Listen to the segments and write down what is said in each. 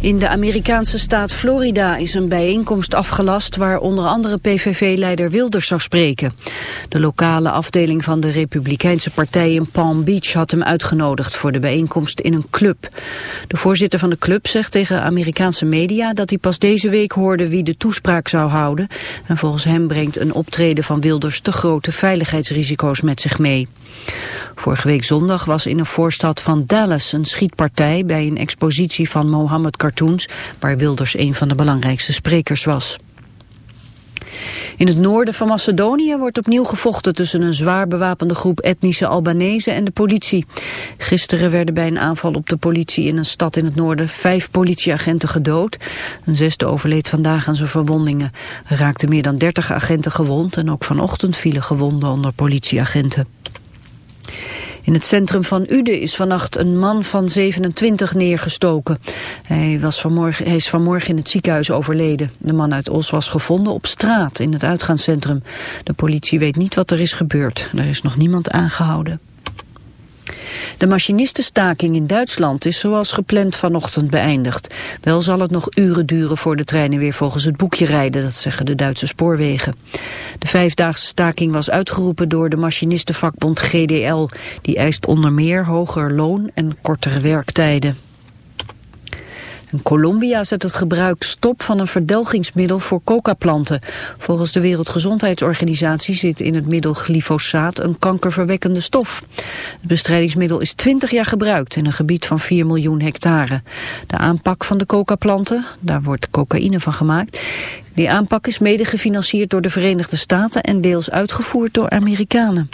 In de Amerikaanse staat Florida is een bijeenkomst afgelast... waar onder andere PVV-leider Wilders zou spreken. De lokale afdeling van de Republikeinse partij in Palm Beach... had hem uitgenodigd voor de bijeenkomst in een club. De voorzitter van de club zegt tegen Amerikaanse media... dat hij pas deze week hoorde wie de toespraak zou houden. En volgens hem brengt een optreden van Wilders... te grote veiligheidsrisico's met zich mee. Vorige week zondag was in een voorstad van Dallas een schietpartij bij een expositie van Mohammed cartoons, waar Wilders een van de belangrijkste sprekers was. In het noorden van Macedonië wordt opnieuw gevochten tussen een zwaar bewapende groep etnische Albanese en de politie. Gisteren werden bij een aanval op de politie in een stad in het noorden vijf politieagenten gedood. Een zesde overleed vandaag aan zijn verwondingen. Er raakten meer dan dertig agenten gewond en ook vanochtend vielen gewonden onder politieagenten. In het centrum van Uden is vannacht een man van 27 neergestoken. Hij, was vanmorgen, hij is vanmorgen in het ziekenhuis overleden. De man uit Os was gevonden op straat in het uitgaanscentrum. De politie weet niet wat er is gebeurd. Er is nog niemand aangehouden. De machinistenstaking in Duitsland is zoals gepland vanochtend beëindigd. Wel zal het nog uren duren voor de treinen weer volgens het boekje rijden, dat zeggen de Duitse spoorwegen. De vijfdaagse staking was uitgeroepen door de machinistenvakbond GDL. Die eist onder meer hoger loon en kortere werktijden. Colombia zet het gebruik stop van een verdelgingsmiddel voor coca-planten. Volgens de Wereldgezondheidsorganisatie zit in het middel glyfosaat een kankerverwekkende stof. Het bestrijdingsmiddel is 20 jaar gebruikt in een gebied van 4 miljoen hectare. De aanpak van de coca-planten, daar wordt cocaïne van gemaakt, die aanpak is mede gefinancierd door de Verenigde Staten en deels uitgevoerd door Amerikanen.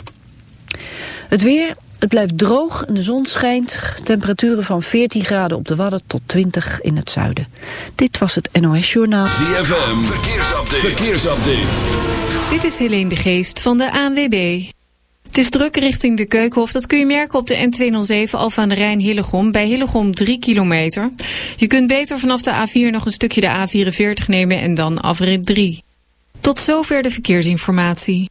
Het weer, het blijft droog en de zon schijnt. Temperaturen van 14 graden op de Wadden tot 20 in het zuiden. Dit was het NOS Journaal. ZFM, verkeersupdate. verkeersupdate. Dit is Helene de Geest van de ANWB. Het is druk richting de Keukenhof. Dat kun je merken op de N207 Alfa aan de Rijn Hillegom. Bij Hillegom 3 kilometer. Je kunt beter vanaf de A4 nog een stukje de A44 nemen en dan afrit 3. Tot zover de verkeersinformatie.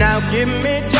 now give me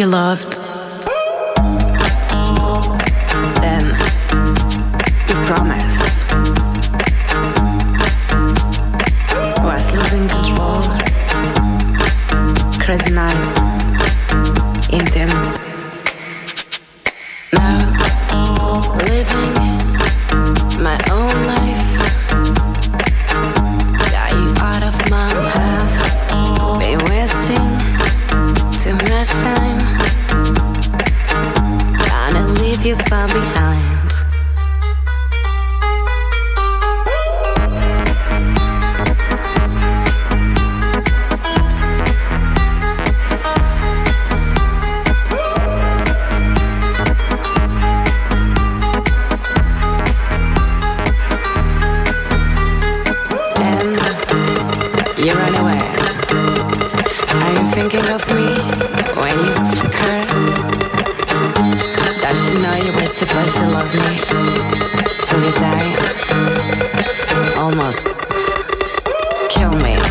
you loved. you know you were supposed to love me till you die? Almost kill me.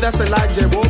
vida se la llevó.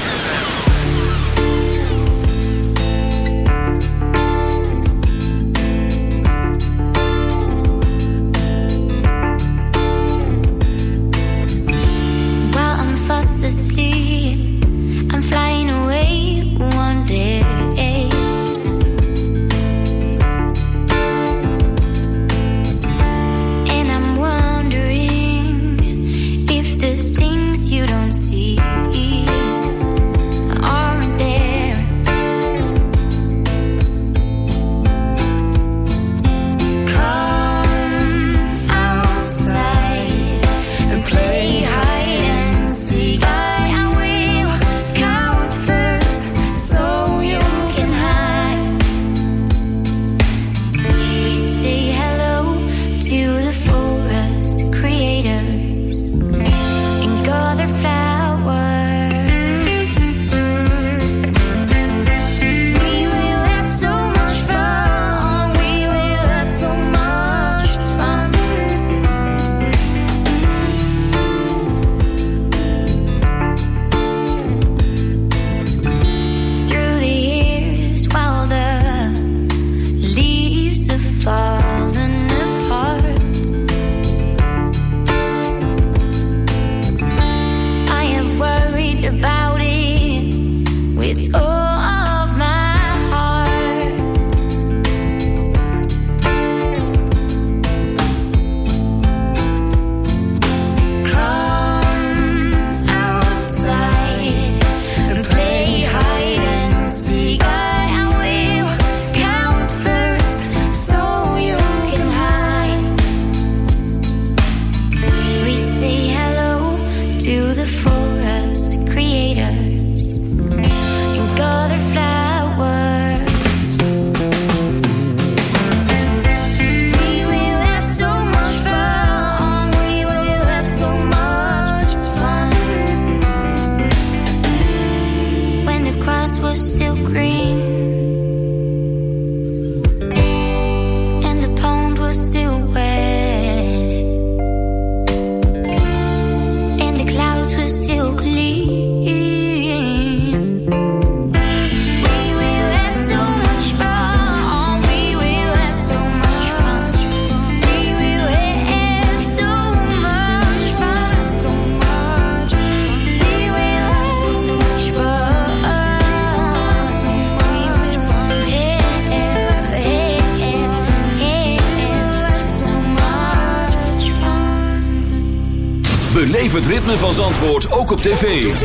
Beleef het ritme van Zandvoort ook op tv.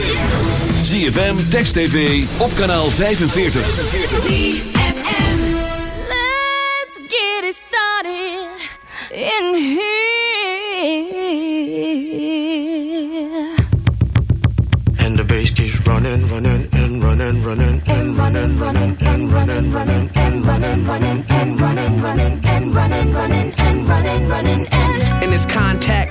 ZFM, Text TV, op kanaal 45. ZFM. Let's get it started in here. And the bass keeps running, running, and running, running, and running, running, and running, running, and running, running,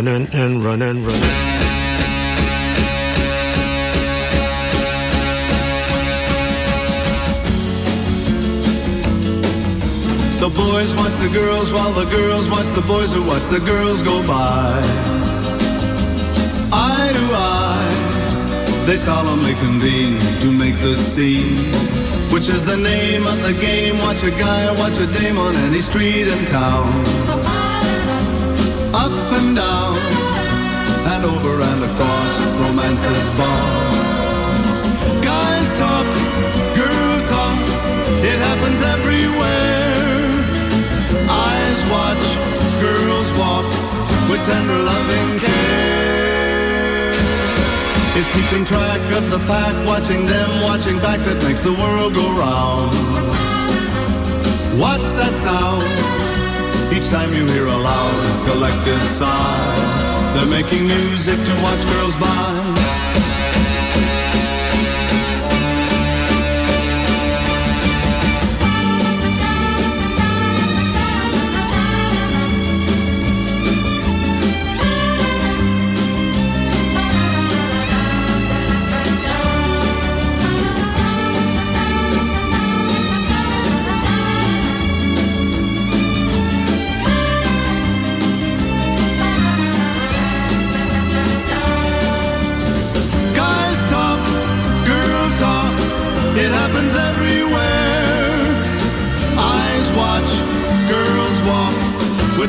running, and running, running. The boys watch the girls while the girls watch the boys who watch the girls go by. Eye to eye, they solemnly convene to make the scene, which is the name of the game. Watch a guy or watch a dame on any street in town. Up and down, and over and across romance's bars. Guys talk, girl talk, it happens everywhere. Eyes watch, girls walk with tender loving care. It's keeping track of the pack, watching them, watching back that makes the world go round. What's that sound? Each time you hear a loud collective sigh, they're making music to watch girls by.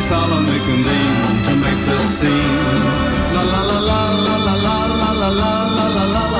They solemnly convene to make the scene. La la la la la la la la la la la la la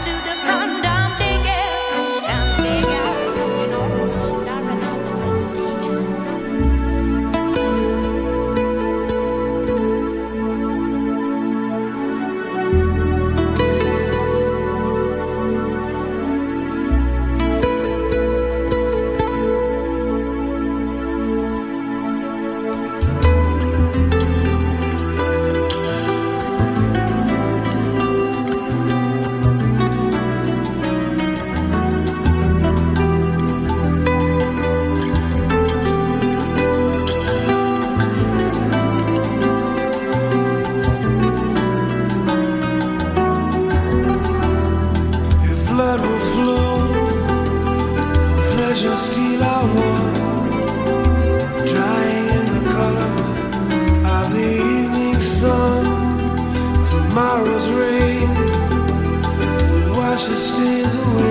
the stains away.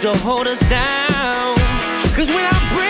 to hold us down. Cause when I breathe.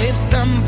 if somebody